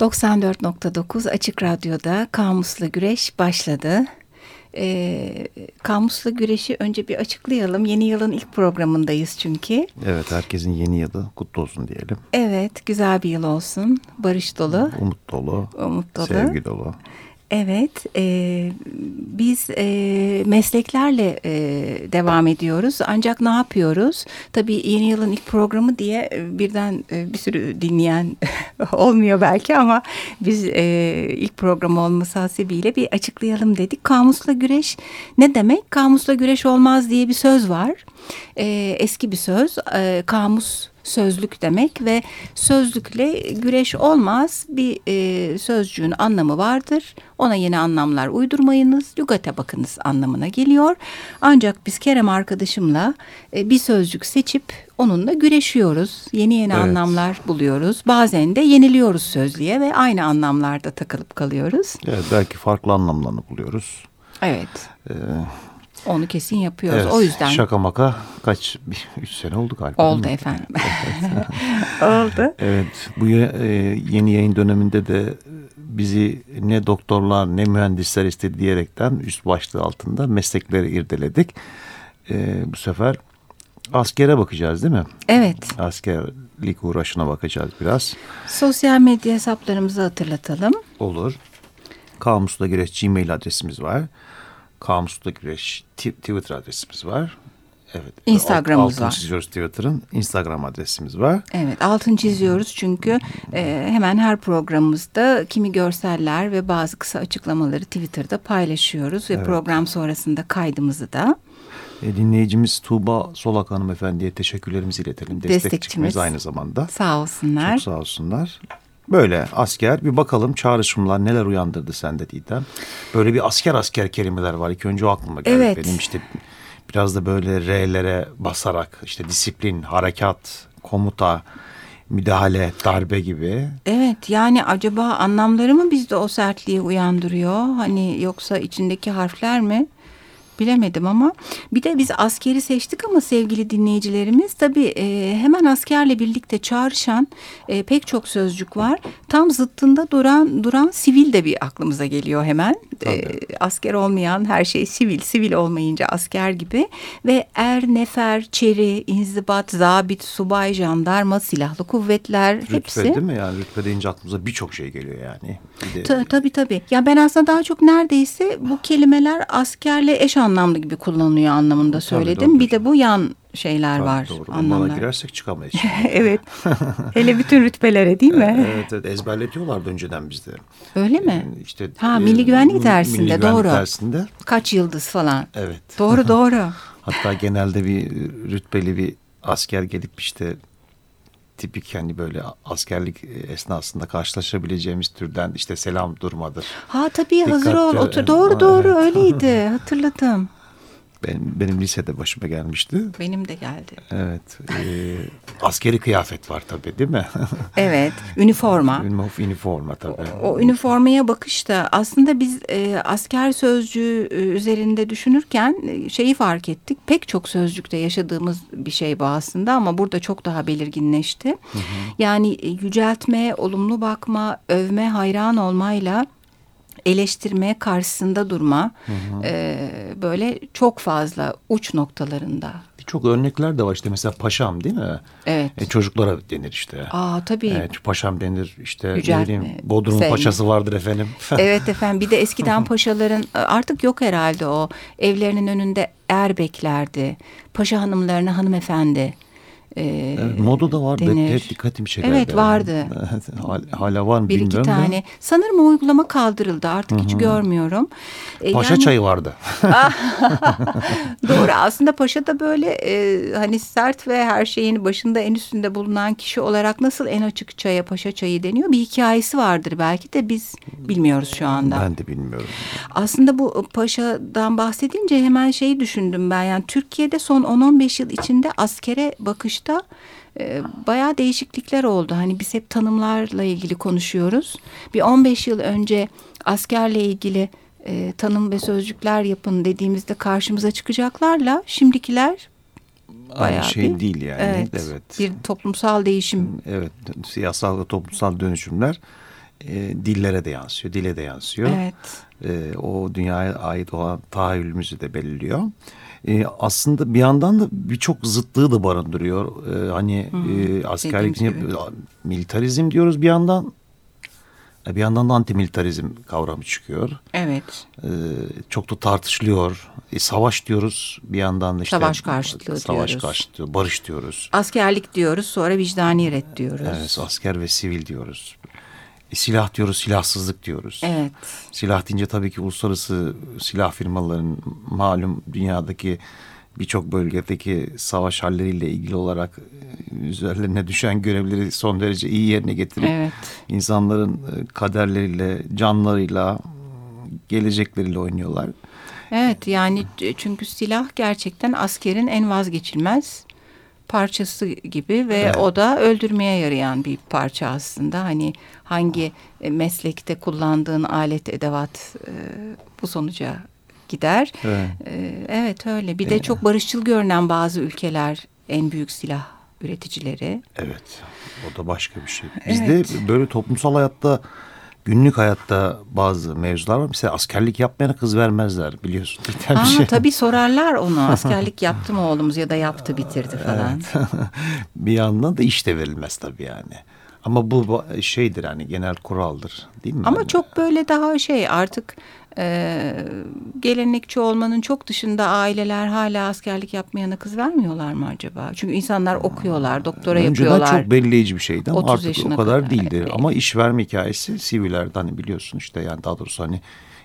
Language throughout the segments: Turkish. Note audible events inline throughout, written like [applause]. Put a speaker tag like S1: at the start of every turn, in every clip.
S1: 94.9 Açık Radyo'da Kamusla Güreş başladı. Ee, Kamusla Güreş'i önce bir açıklayalım. Yeni yılın ilk programındayız çünkü.
S2: Evet, herkesin yeni yılı kutlu olsun diyelim.
S1: Evet, güzel bir yıl olsun. Barış dolu.
S2: Umut dolu.
S1: Umut dolu.
S2: Sevgi dolu.
S1: Evet, e, biz e, mesleklerle e, devam ediyoruz. Ancak ne yapıyoruz? Tabii yeni yılın ilk programı diye e, birden e, bir sürü dinleyen [laughs] olmuyor belki ama biz e, ilk program olması hasebiyle bir açıklayalım dedik. Kamusla güreş ne demek? Kamusla güreş olmaz diye bir söz var. E, eski bir söz. E, kamus sözlük demek ve sözlükle güreş olmaz. Bir e, sözcüğün anlamı vardır. Ona yeni anlamlar uydurmayınız. Lügate bakınız anlamına geliyor. Ancak biz Kerem arkadaşımla e, bir sözcük seçip onunla güreşiyoruz. Yeni yeni evet. anlamlar buluyoruz. Bazen de yeniliyoruz sözlüğe ve aynı anlamlarda takılıp kalıyoruz.
S2: Evet, belki farklı anlamlarını buluyoruz.
S1: Evet. Ee, onu kesin yapıyoruz. Evet, o yüzden.
S2: Şaka maka kaç? Bir, üç sene oldu galiba.
S1: Oldu efendim. [laughs] oldu.
S2: Evet. Bu e, yeni yayın döneminde de bizi ne doktorlar ne mühendisler istedi diyerekten üst başlığı altında meslekleri irdeledik. E, bu sefer askere bakacağız değil mi?
S1: Evet.
S2: Askerlik uğraşına bakacağız biraz.
S1: Sosyal medya hesaplarımızı hatırlatalım.
S2: Olur. Kamusla Güreş Gmail adresimiz var. Kamusla Güreş Twitter adresimiz var.
S1: Evet. Instagram'ımız
S2: altın var. çiziyoruz Twitter'ın. Instagram adresimiz var.
S1: Evet altın çiziyoruz çünkü e, hemen her programımızda kimi görseller ve bazı kısa açıklamaları Twitter'da paylaşıyoruz. Ve evet. program sonrasında kaydımızı da.
S2: E, dinleyicimiz Tuğba Solak hanımefendiye teşekkürlerimizi iletelim. Destekçimiz aynı zamanda.
S1: Sağ olsunlar.
S2: Çok sağ olsunlar. Böyle asker bir bakalım çağrışımlar neler uyandırdı sende Didem. Böyle bir asker asker kelimeler var. İlk önce o aklıma geldi evet. benim işte biraz da böyle R'lere basarak işte disiplin, harekat, komuta, müdahale, darbe gibi.
S1: Evet yani acaba anlamları mı bizde o sertliği uyandırıyor? Hani yoksa içindeki harfler mi? Bilemedim ama bir de biz askeri seçtik ama sevgili dinleyicilerimiz tabii e, hemen askerle birlikte çağrışan e, pek çok sözcük var. Tam zıttında duran duran sivil de bir aklımıza geliyor hemen. E, asker olmayan her şey sivil, sivil olmayınca asker gibi ve er, nefer, çeri, inzibat, zabit, subay, jandarma, silahlı kuvvetler
S2: rütbe,
S1: hepsi.
S2: Rütbe değil mi yani rütbe deyince aklımıza birçok şey geliyor yani.
S1: Bir de... Tabii tabii. Ya ben aslında daha çok neredeyse bu kelimeler askerle eş anlamlı gibi kullanılıyor anlamında söyledim. Tabii, bir de bu yan şeyler Tabii, var.
S2: Doğru. Anlamlar. Girersek çıkamayız. [laughs]
S1: evet. [laughs] Hele bütün rütbelere değil mi?
S2: evet, evet ezberletiyorlardı önceden bizde.
S1: Öyle mi? Yani işte ha milli e, güvenlik dersinde milli güvenlik doğru. Dersinde. Kaç yıldız falan.
S2: Evet.
S1: Doğru [laughs] doğru.
S2: Hatta genelde bir rütbeli bir asker gelip işte tipik yani böyle askerlik esnasında karşılaşabileceğimiz türden işte selam durmadır.
S1: Ha tabii Dikkatli, hazır ol. Otur. Doğru doğru evet. [laughs] öyleydi. Hatırladım.
S2: Benim, benim lisede başıma gelmişti.
S1: Benim de geldi.
S2: Evet. E, askeri kıyafet var tabii değil mi? [laughs]
S1: evet. Üniforma.
S2: Üniforma tabii.
S1: O, o üniformaya bakışta aslında biz e, asker sözcüğü e, üzerinde düşünürken e, şeyi fark ettik. Pek çok sözcükte yaşadığımız bir şey bu aslında ama burada çok daha belirginleşti. Hı hı. Yani e, yüceltme, olumlu bakma, övme, hayran olmayla eleştirmeye karşısında durma hı hı. E, böyle çok fazla uç noktalarında.
S2: Birçok örnekler de var işte mesela paşam değil mi?
S1: Evet.
S2: E, çocuklara denir işte.
S1: Aa tabii.
S2: Evet paşam denir işte Yüceltme, bileyim, Bodrum sevme. paşası vardır efendim. [laughs]
S1: evet efendim bir de eskiden [laughs] paşaların artık yok herhalde o evlerinin önünde er beklerdi. Paşa hanımlarına hanımefendi
S2: e, evet, moda da var. Denir. Hep dikkatimi çekerdi.
S1: Evet vardı. [laughs]
S2: Hala var mı
S1: Bir
S2: iki
S1: tane. Da. Sanırım o uygulama kaldırıldı. Artık Hı-hı. hiç görmüyorum.
S2: E, paşa yani... çayı vardı. [laughs] [laughs]
S1: Doğru. Aslında paşa da böyle e, hani sert ve her şeyin başında en üstünde bulunan kişi olarak nasıl en açık çaya paşa çayı deniyor? Bir hikayesi vardır belki de biz bilmiyoruz şu anda.
S2: Ben de bilmiyorum.
S1: Aslında bu paşadan bahsedince hemen şeyi düşündüm ben. Yani Türkiye'de son 10-15 yıl içinde askere bakış sonuçta e, bayağı değişiklikler oldu. Hani biz hep tanımlarla ilgili konuşuyoruz. Bir 15 yıl önce askerle ilgili e, tanım ve sözcükler yapın dediğimizde karşımıza çıkacaklarla şimdikiler
S2: bayağı Aynı şey bir, değil yani.
S1: Evet, evet. Bir toplumsal değişim.
S2: Evet, siyasal ve toplumsal dönüşümler e, dillere de yansıyor, dile de yansıyor.
S1: Evet.
S2: E, o dünyaya ait olan tahayyülümüzü de belirliyor. E, aslında bir yandan da birçok zıtlığı da barındırıyor. E, hani e, askerlik, militarizm diyoruz bir yandan. E, bir yandan da antimilitarizm kavramı çıkıyor.
S1: Evet.
S2: Ee, çok da tartışılıyor. E, savaş diyoruz bir yandan da işte.
S1: Savaş karşıtlığı
S2: savaş
S1: diyoruz.
S2: karşıtlığı, barış diyoruz.
S1: Askerlik diyoruz sonra vicdani red diyoruz.
S2: Evet asker ve sivil diyoruz. E, silah diyoruz silahsızlık diyoruz.
S1: Evet.
S2: Silah deyince tabii ki uluslararası silah firmaların malum dünyadaki birçok bölgedeki savaş halleriyle ilgili olarak e, üzerlerine düşen görevleri son derece iyi yerine getirip
S1: evet.
S2: insanların e, kaderleriyle, canlarıyla, gelecekleriyle oynuyorlar.
S1: Evet yani çünkü silah gerçekten askerin en vazgeçilmez parçası gibi ve evet. o da öldürmeye yarayan bir parça aslında. Hani hangi e, meslekte kullandığın alet edevat bu sonuca gider. Evet, ee, evet öyle. Bir de evet. çok barışçıl görünen bazı ülkeler en büyük silah üreticileri.
S2: Evet. O da başka bir şey. Bizde evet. böyle toplumsal hayatta günlük hayatta bazı mevzular var. Mesela askerlik yapmayana kız vermezler biliyorsun. [laughs]
S1: Aa, bir şey. Tabii sorarlar onu. [laughs] Askerlik yaptı mı oğlumuz ya da yaptı bitirdi falan. Evet. [laughs]
S2: bir yandan da iş de verilmez tabii yani. Ama bu şeydir hani genel kuraldır değil mi?
S1: Ama yani? çok böyle daha şey artık e, gelenekçi olmanın çok dışında aileler hala askerlik yapmayana kız vermiyorlar mı acaba? Çünkü insanlar okuyorlar, doktora
S2: Önceden
S1: yapıyorlar.
S2: Önceden çok belirleyici bir şeydi ama artık o kadar kadar değildi. Evet. Ama iş verme hikayesi sivillerde hani biliyorsun işte yani daha doğrusu hani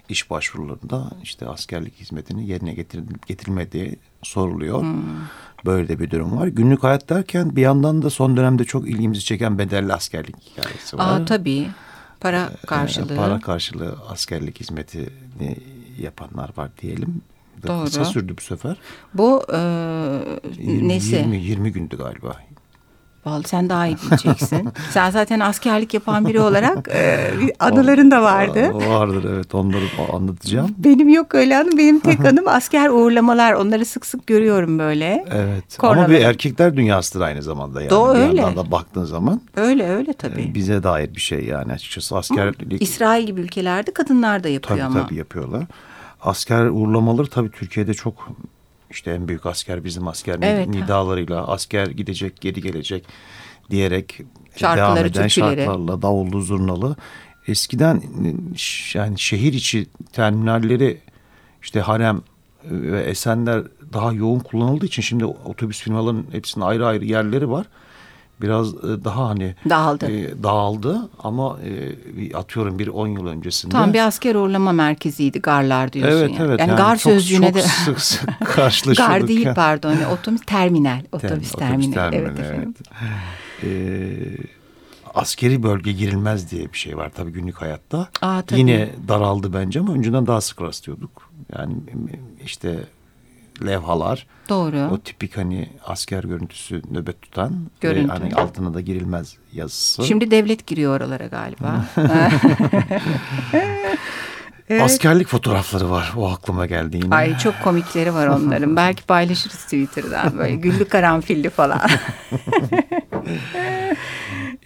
S2: iş başvurularında işte askerlik hizmetini yerine getirilip getirilmediği soruluyor. Hmm. Böyle de bir durum var. Günlük hayat derken bir yandan da son dönemde çok ilgimizi çeken bedelli askerlik hikayesi var.
S1: Aa, tabii. Para karşılığı.
S2: Para karşılığı askerlik hizmetini yapanlar var diyelim.
S1: Doğru.
S2: Kısa sürdü bu sefer.
S1: Bu e,
S2: 20, nesi? 20, 20 gündü galiba.
S1: Vallahi sen daha iyi bileceksin. [laughs] sen zaten askerlik yapan biri olarak e, anıların da vardı.
S2: Vardır evet onları anlatacağım.
S1: Benim yok öyle anım. Benim tek anım asker uğurlamalar. Onları sık sık görüyorum böyle.
S2: Evet Kornaları. ama bir erkekler dünyasıdır aynı zamanda. Yani.
S1: Doğru
S2: bir
S1: öyle.
S2: yandan da baktığın zaman.
S1: Öyle öyle tabii.
S2: Bize dair bir şey yani açıkçası askerlik.
S1: İsrail gibi ülkelerde kadınlar da yapıyor
S2: tabii,
S1: ama.
S2: Tabii yapıyorlar. Asker uğurlamaları tabii Türkiye'de çok işte en büyük asker bizim asker evet. nidalarıyla asker gidecek geri gelecek diyerek
S1: Şarkıları,
S2: devam eden
S1: türküleri.
S2: şarkılarla davullu zurnalı. Eskiden yani şehir içi terminalleri işte harem ve esenler daha yoğun kullanıldığı için şimdi otobüs firmalarının hepsinin ayrı ayrı yerleri var biraz e, daha hani
S1: dağıldı.
S2: E, dağıldı ama e, atıyorum bir 10 yıl öncesinde.
S1: Tam bir asker uğurlama merkeziydi garlar diyorsun
S2: evet,
S1: yani.
S2: Evet
S1: yani,
S2: yani
S1: gar
S2: çok,
S1: sözcüğüne
S2: çok
S1: de
S2: sık sık [laughs] karşılaşıyorduk.
S1: gar değil pardon otobüs terminal. Otobüs terminal.
S2: terminal.
S1: Evet efendim.
S2: Evet. Ee, askeri bölge girilmez diye bir şey var tabii günlük hayatta.
S1: Aa, tabii.
S2: Yine daraldı bence ama önceden daha sık rastlıyorduk. Yani işte levhalar.
S1: Doğru.
S2: O tipik hani asker görüntüsü nöbet tutan.
S1: Görüntü.
S2: Ve hani altına da girilmez yazısı.
S1: Şimdi devlet giriyor oralara galiba. [laughs]
S2: evet. Askerlik fotoğrafları var. O aklıma geldi yine.
S1: Ay çok komikleri var onların. [laughs] Belki paylaşırız Twitter'dan böyle güllü karanfilli falan. [laughs]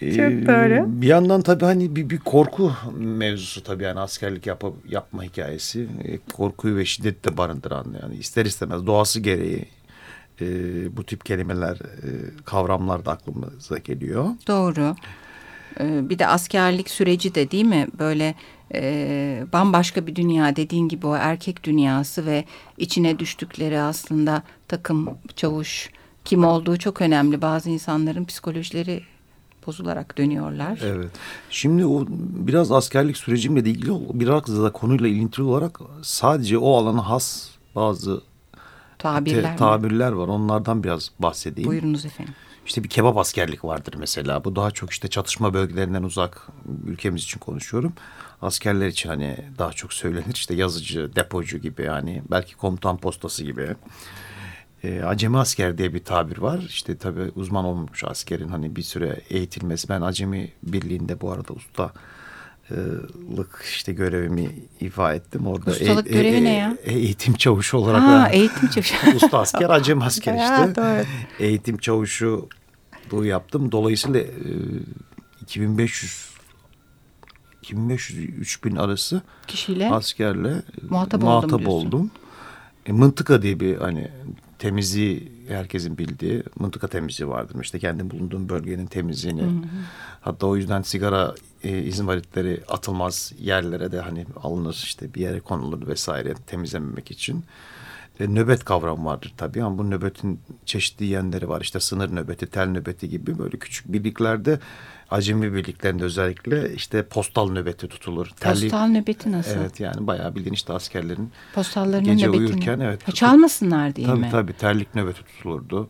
S1: Çok doğru.
S2: Bir yandan tabii hani bir, bir korku mevzusu tabii yani askerlik yap, yapma hikayesi. Korkuyu ve şiddeti de barındıran yani ister istemez doğası gereği e, bu tip kelimeler, e, kavramlar da aklımıza geliyor.
S1: Doğru. Ee, bir de askerlik süreci de değil mi böyle e, bambaşka bir dünya dediğin gibi o erkek dünyası ve içine düştükleri aslında takım, çavuş kim olduğu çok önemli. Bazı insanların psikolojileri bozularak dönüyorlar.
S2: Evet. Şimdi o biraz askerlik sürecimle de ilgili biraz da konuyla ilintili olarak sadece o alana has bazı
S1: tabirler,
S2: te, tabirler var. Onlardan biraz bahsedeyim.
S1: Buyurunuz efendim.
S2: İşte bir kebap askerlik vardır mesela. Bu daha çok işte çatışma bölgelerinden uzak ülkemiz için konuşuyorum. Askerler için hani daha çok söylenir işte yazıcı, depocu gibi yani belki komutan postası gibi. E, acemi asker diye bir tabir var. İşte tabii uzman olmuş askerin hani bir süre eğitilmesi. Ben acemi birliğinde bu arada usta lık işte görevimi ifa ettim. Orada
S1: Ustalık e, görevi e, ne ya?
S2: Eğitim çavuşu olarak.
S1: Ha, eğitim çavuşu. [laughs]
S2: usta asker, acem asker işte.
S1: Doğru.
S2: Eğitim çavuşu yaptım. Dolayısıyla e, 2500 2500-3000 arası
S1: kişiyle
S2: askerle
S1: muhatap,
S2: muhatap
S1: oldum.
S2: oldum. E, mıntıka diye bir hani temizliği herkesin bildiği mıntıka temizliği vardır. İşte kendi bulunduğum bölgenin temizliğini. Hı hı. Hatta o yüzden sigara e, izmaritleri atılmaz yerlere de hani alınır işte bir yere konulur vesaire temizlememek için. E, nöbet kavramı vardır tabii ama bu nöbetin çeşitli yönleri var. İşte sınır nöbeti, tel nöbeti gibi böyle küçük birliklerde acemi birliklerinde özellikle işte postal nöbeti tutulur.
S1: Telli, postal nöbeti nasıl?
S2: Evet yani bayağı bildiğin işte askerlerin
S1: Postallarının
S2: gece
S1: nöbetini.
S2: uyurken evet.
S1: Ha, çalmasınlar diye
S2: tabii,
S1: mi?
S2: Tabii terlik nöbeti tutulurdu.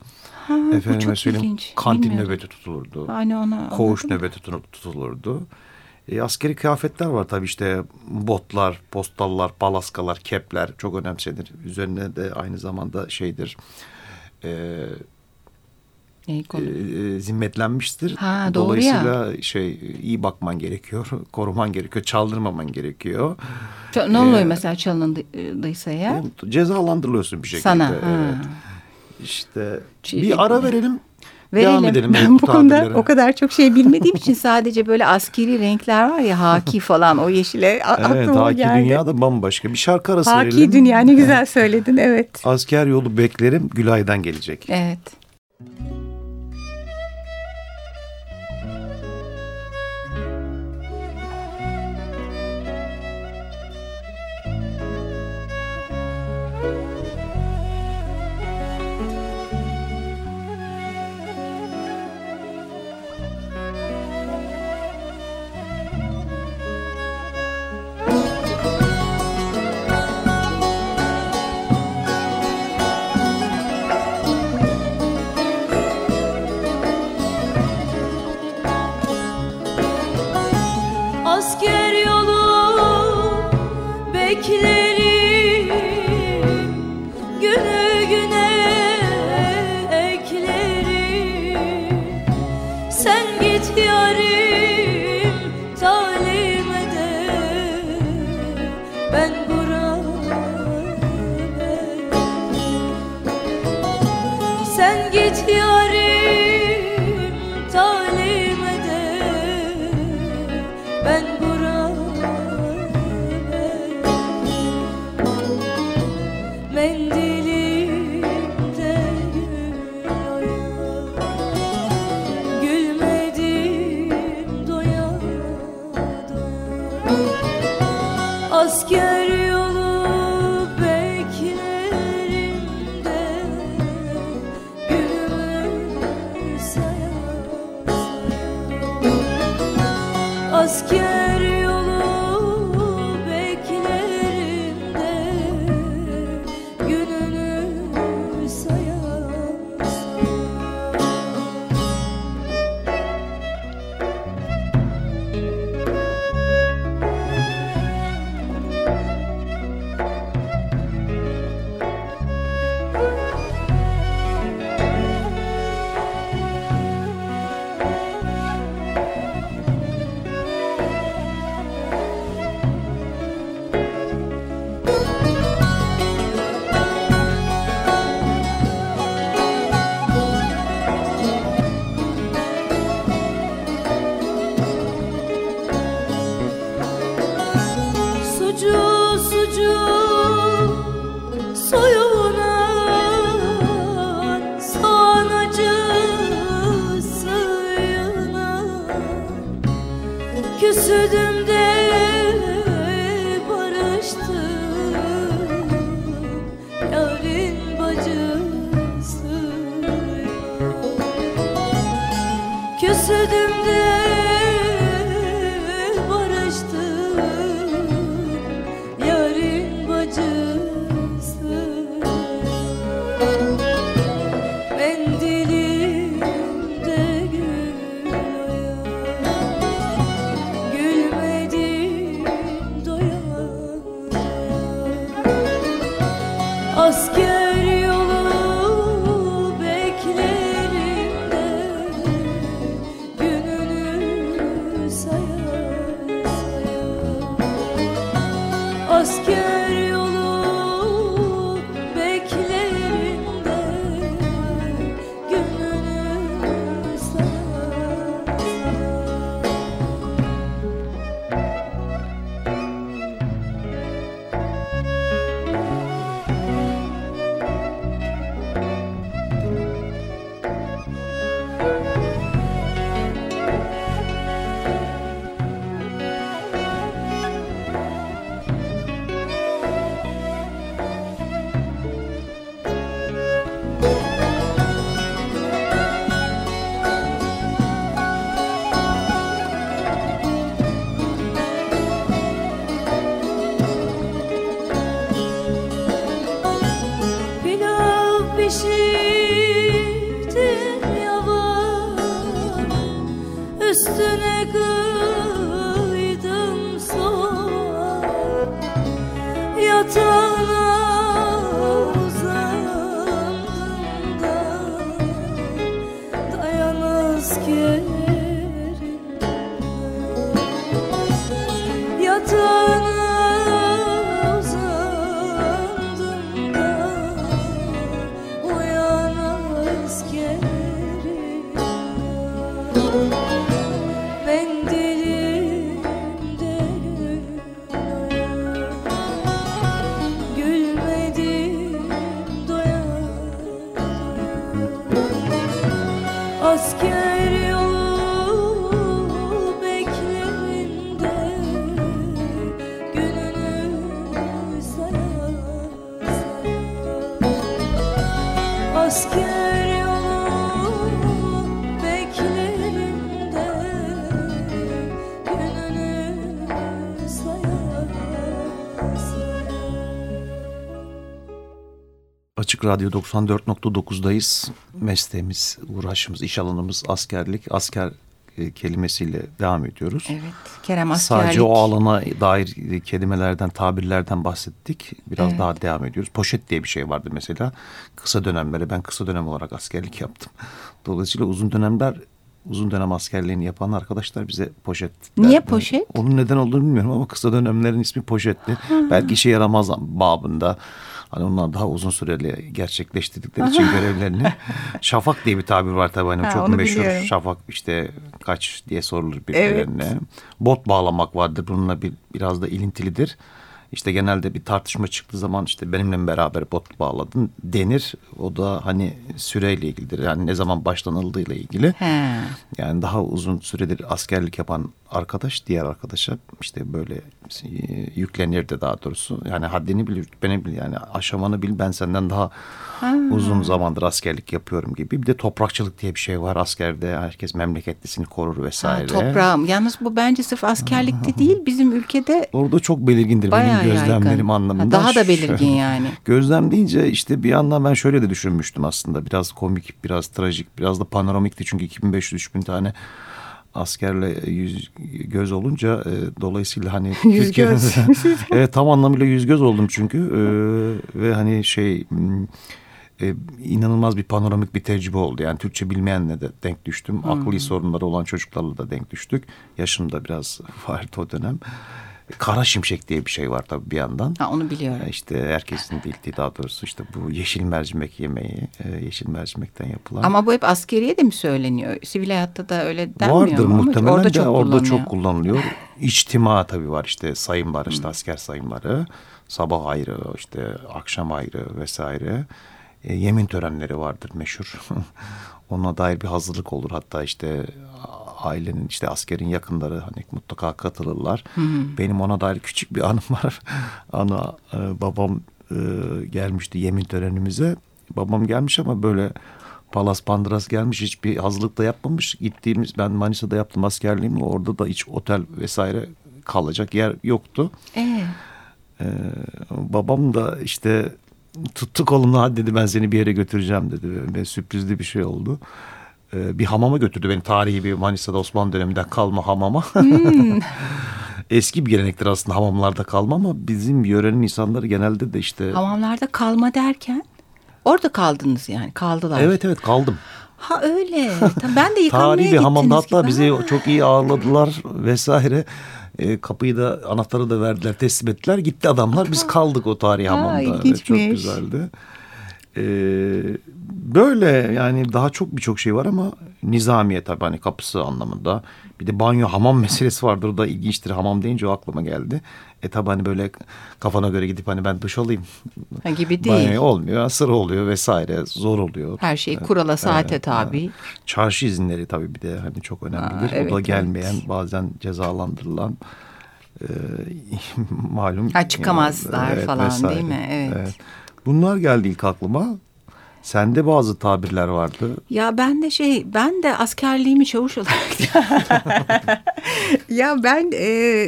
S1: Ha,
S2: Efendime
S1: bu çok
S2: söyleyeyim
S1: ilginç.
S2: kantin nöbeti tutulurdu.
S1: Hani ona
S2: Koğuş nöbeti tutulurdu. E, askeri kıyafetler var tabii işte botlar, postallar, palaskalar, kepler çok önemsenir. Üzerine de aynı zamanda şeydir e? E, zimmetlenmiştir.
S1: Ha, doğru
S2: Dolayısıyla şey iyi bakman gerekiyor, koruman gerekiyor, çaldırmaman gerekiyor.
S1: Ç- ne oluyor
S2: e,
S1: mesela çalındıysa ya?
S2: Cezalandırılıyorsun bir şekilde.
S1: Sana. Ha.
S2: Evet. İşte
S1: Şey-
S2: bir ara verelim.
S1: Verelim.
S2: Devam edelim.
S1: Ben bu konuda o kadar çok şey bilmediğim için sadece böyle askeri renkler var ya haki [laughs] falan o yeşile
S2: Evet,
S1: aklıma
S2: Haki
S1: geldi.
S2: Dünya da bambaşka. Bir şarkı arası
S1: Haki
S2: verelim.
S1: Dünya ne güzel [laughs] söyledin evet.
S2: Asker yolu beklerim Gülay'dan gelecek.
S1: Evet.
S3: Asker Sen Asker yolu Küsüdüm de
S2: Açık Radyo 94.9'dayız. Mesleğimiz, uğraşımız, iş alanımız askerlik. Asker e, kelimesiyle devam ediyoruz.
S1: Evet. Kerem askerlik.
S2: Sadece o alana dair kelimelerden, tabirlerden bahsettik. Biraz
S1: Evet.
S2: daha devam ediyoruz. Poşet diye bir şey vardı mesela. Kısa dönemleri ben kısa dönem olarak askerlik yaptım. Dolayısıyla uzun dönemler uzun dönem askerliğini yapan arkadaşlar bize poşet.
S1: Niye
S2: derdi.
S1: poşet?
S2: Onun neden olduğunu bilmiyorum ama kısa dönemlerin ismi poşetti. Belki işe yaramaz babında. Hani onlar daha uzun süreli gerçekleştirdikleri için [laughs] görevlerini. Şafak diye bir tabir var tabii hani
S1: Ha,
S2: çok meşhur.
S1: biliyorum.
S2: Şafak işte kaç diye sorulur birbirlerine. Bot bağlamak vardır bununla bir, biraz da ilintilidir. İşte genelde bir tartışma çıktığı zaman işte benimle beraber bot bağladın denir. O da hani süreyle ilgilidir. Yani ne zaman başlanıldığıyla ilgili.
S1: He.
S2: Yani daha uzun süredir askerlik yapan arkadaş diğer arkadaşa işte böyle e, yüklenirdi daha doğrusu. Yani haddini bil, beni bil yani aşamanı bil ben senden daha uzun zamandır askerlik yapıyorum gibi. Bir de toprakçılık diye bir şey var askerde. Herkes memleketlisini korur
S1: Ha,
S2: vesaire.
S1: toprağım. Yalnız bu bence sırf askerlikte [laughs] değil bizim ülkede
S2: Orada çok belirgindir
S1: bayağı
S2: benim gözlemlerim
S1: yaygın.
S2: anlamında.
S1: Ha, Daha da belirgin yani. [laughs]
S2: Gözlem deyince işte bir yandan ben şöyle de düşünmüştüm aslında. Biraz komik, biraz trajik, biraz da panoramikti. Çünkü 2500-3000 tane askerle yüz göz olunca e, dolayısıyla hani [laughs]
S1: Yüz göz.
S2: evet [laughs] tam anlamıyla yüz göz oldum çünkü E, ve hani şey e, inanılmaz bir panoramik bir tecrübe oldu. Yani Türkçe bilmeyenle de denk düştüm.
S1: Hmm.
S2: Akli sorunları olan çocuklarla da denk düştük. Yaşım da biraz vardı o dönem. Kara şimşek diye bir şey var tabii bir yandan.
S1: ha, onu biliyorum.
S2: E, İşte herkesin bildiği daha doğrusu işte bu yeşil mercimek yemeği, e, yeşil mercimekten yapılan.
S1: Ama bu hep askeriye de mi söyleniyor? Sivil hayatta da öyle denmiyor
S2: Vardır
S1: mu?
S2: Muhtemelen
S1: orada
S2: de
S1: çok
S2: orada
S1: kullanılıyor.
S2: çok kullanılıyor. [laughs] İçtima tabii var işte sayımlar işte asker sayımları. Sabah ayrı işte akşam ayrı vesaire. E, yemin törenleri vardır meşhur. [laughs] Ona dair bir hazırlık olur hatta işte ailenin işte askerin yakınları hani mutlaka katılırlar. Benim ona dair küçük bir anım var. [laughs] Ana e, babam e, gelmişti yemin törenimize. Babam gelmiş ama böyle Palas Pandras gelmiş hiçbir hazırlık da yapmamış. Gittiğimiz ben Manisa'da yaptım askerliğimi orada da hiç otel vesaire kalacak yer yoktu.
S1: Ee,
S2: Ee, babam da işte tuttu kolumla hadi dedi ben seni bir yere götüreceğim dedi. Ve sürprizli bir şey oldu. Ee, bir hamama götürdü beni tarihi bir Manisa'da Osmanlı döneminden kalma hamama. [laughs] Eski bir gelenektir aslında hamamlarda kalma ama bizim yörenin insanları genelde de işte...
S1: hamamlarda kalma derken orada kaldınız yani kaldılar.
S2: Evet evet kaldım.
S1: Ha öyle. Ben de [laughs] yıkanmaya
S2: Tarihi bir hamamda hatta
S1: gibi.
S2: bizi çok iyi ağırladılar vesaire. E, kapıyı da anahtarı da verdiler teslim ettiler. Gitti adamlar biz kaldık o tarihi
S1: Ha,
S2: hamamda. Evet, çok güzeldi. E, böyle yani daha çok birçok şey var ama nizamiye tabii hani kapısı anlamında. Bir de banyo hamam [laughs] meselesi vardır da ilginçtir. Hamam deyince o aklıma geldi. E tabii hani böyle kafana göre gidip hani ben duş alayım.
S1: Ha, gibi değil.
S2: Banyo olmuyor sıra oluyor vesaire zor oluyor.
S1: Her şey kurala saate tabi.
S2: Çarşı izinleri tabii bir de hani çok önemlidir.
S1: Aa, evet,
S2: o da
S1: evet.
S2: gelmeyen bazen cezalandırılan e, [laughs] malum.
S1: Ha, çıkamazlar falan, değil mi? Evet.
S2: Bunlar geldi ilk aklıma. Sende bazı tabirler vardı.
S1: Ya ben de şey ben de askerliğimi çavuş olarak [laughs] ya ben e,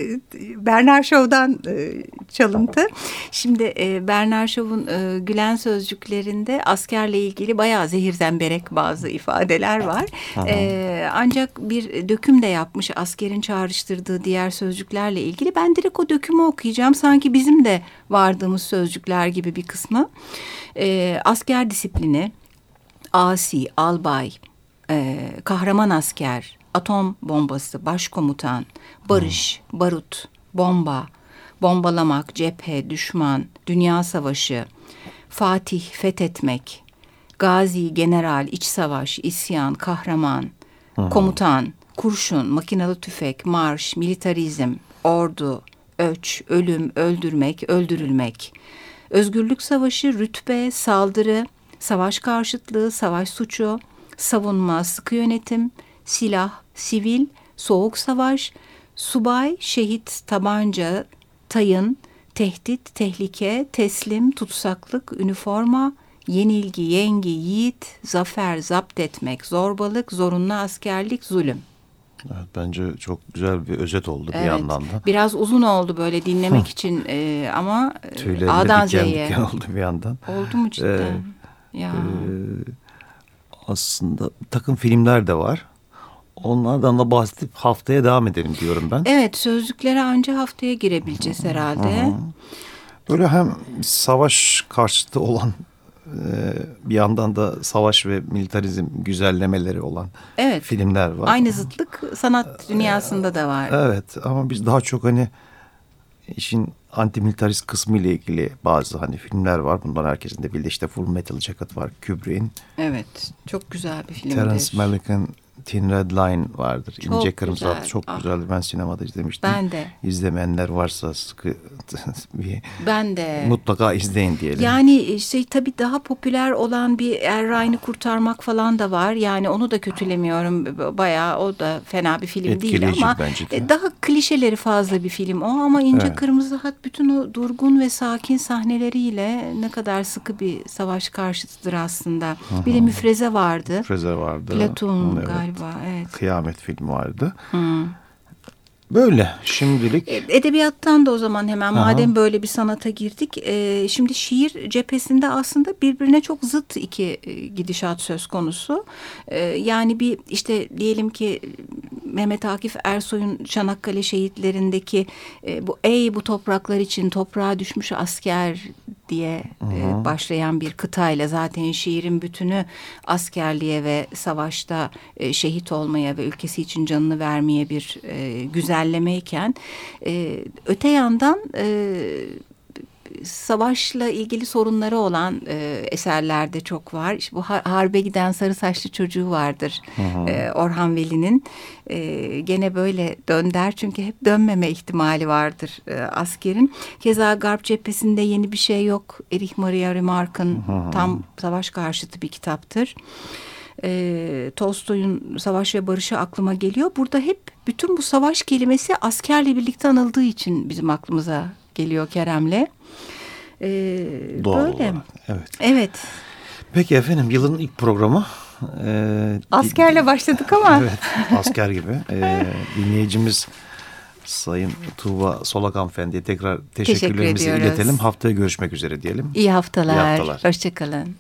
S1: Bernard Shaw'dan e, çalıntı. Şimdi e, Bernard Shaw'un e, Gülen sözcüklerinde askerle ilgili bayağı zehir zemberek bazı ifadeler var. E, ancak bir döküm de yapmış askerin çağrıştırdığı diğer sözcüklerle ilgili. Ben direkt o dökümü okuyacağım. Sanki bizim de vardığımız sözcükler gibi bir kısmı. E, asker disiplini, asi, albay, e, kahraman asker, atom bombası, başkomutan, barış, barut, bomba, bombalamak, cephe, düşman, dünya savaşı, Fatih, fethetmek, gazi, general, iç savaş, isyan, kahraman, komutan, kurşun, makinalı tüfek, marş, militarizm, ordu, öç, ölüm, öldürmek, öldürülmek, özgürlük savaşı, rütbe, saldırı, savaş karşıtlığı, savaş suçu, savunma, sıkı yönetim, silah, sivil, soğuk savaş, subay, şehit, tabanca, tayın, tehdit, tehlike, teslim, tutsaklık, üniforma, yenilgi, yengi, yiğit, zafer, zapt etmek, zorbalık, zorunlu askerlik, zulüm.
S2: Evet, bence çok güzel bir özet oldu bir
S1: Evet.
S2: yandan da.
S1: Biraz uzun oldu böyle dinlemek için e, ama e,
S2: Tüylerimde
S1: A'dan Z'ye.
S2: oldu bir yandan.
S1: Oldu mu cidden?
S2: Evet.
S1: Ya.
S2: Aslında bir takım filmler de var. Onlardan da bahsedip haftaya devam edelim diyorum ben.
S1: Evet sözlüklere anca haftaya girebileceğiz herhalde.
S2: Böyle hem savaş karşıtı olan e, bir yandan da savaş ve militarizm güzellemeleri olan
S1: Evet.
S2: filmler var.
S1: Aynı zıtlık sanat dünyasında da var.
S2: Evet ama biz daha çok hani işin antimilitarist kısmı ile ilgili bazı hani filmler var. Bundan herkesin de bildiği işte Full Metal Jacket var Kubrick'in.
S1: Evet. Çok güzel bir filmdir.
S2: Terence Malick'in Thin Red Line vardır.
S1: Çok
S2: İnce Kırmızı
S1: güzel.
S2: Hat çok
S1: Ah.
S2: güzeldi. Ben sinemada izlemiştim.
S1: Ben de.
S2: İzlemeyenler varsa sıkı [laughs] bir
S1: Ben de.
S2: mutlaka izleyin diyelim.
S1: Yani şey tabii daha popüler olan bir Er Ryan'ı kurtarmak falan da var. Yani onu da kötülemiyorum. Bayağı o da fena bir film değil
S2: Etkileyici
S1: ama
S2: bence de.
S1: e, daha klişeleri fazla bir film o ama İnce
S2: Evet.
S1: Kırmızı Hat bütün o durgun ve sakin sahneleriyle ne kadar sıkı bir savaş karşıtıdır aslında. Bir de Müfreze vardı.
S2: Fraser vardı.
S1: Platon
S2: Evet.
S1: galiba evet.
S2: Kıyamet filmi vardı. Böyle şimdilik
S1: E, Edebiyattan da o zaman hemen
S2: Aha.
S1: madem böyle bir sanata girdik. e, şimdi şiir cephesinde aslında birbirine çok zıt iki e, gidişat söz konusu. E, yani bir işte diyelim ki Mehmet Akif Ersoy'un Çanakkale şehitlerindeki e, bu ey bu topraklar için toprağa düşmüş asker diye e, başlayan bir kıtayla zaten şiirin bütünü askerliğe ve savaşta e, şehit olmaya ve ülkesi için canını vermeye bir e, güzellemeyken e, öte yandan e, savaşla ilgili sorunları olan e, eserlerde çok var. İşte bu har- harbe giden sarı saçlı çocuğu vardır e, Orhan Veli'nin. E, gene böyle dön der çünkü hep dönmeme ihtimali vardır e, askerin. Keza Garp cephesinde yeni bir şey yok. Erich Maria Remarque'ın tam savaş karşıtı bir kitaptır. E, Tolstoy'un Savaş ve Barış'ı aklıma geliyor. Burada hep bütün bu savaş kelimesi askerle birlikte anıldığı için bizim aklımıza geliyor Kerem'le. E,
S2: doğal
S1: böyle.
S2: olarak. Evet.
S1: Evet.
S2: Peki efendim yılın ilk programı. Ee,
S1: Askerle başladık ama. [laughs]
S2: Evet asker gibi. Ee, dinleyicimiz Sayın Tuğba Solak Hanımefendi'ye tekrar
S1: Teşekkür
S2: teşekkürlerimizi
S1: ediyoruz.
S2: iletelim. Haftaya görüşmek üzere diyelim.
S1: İyi haftalar.
S2: İyi haftalar.
S1: Hoşçakalın.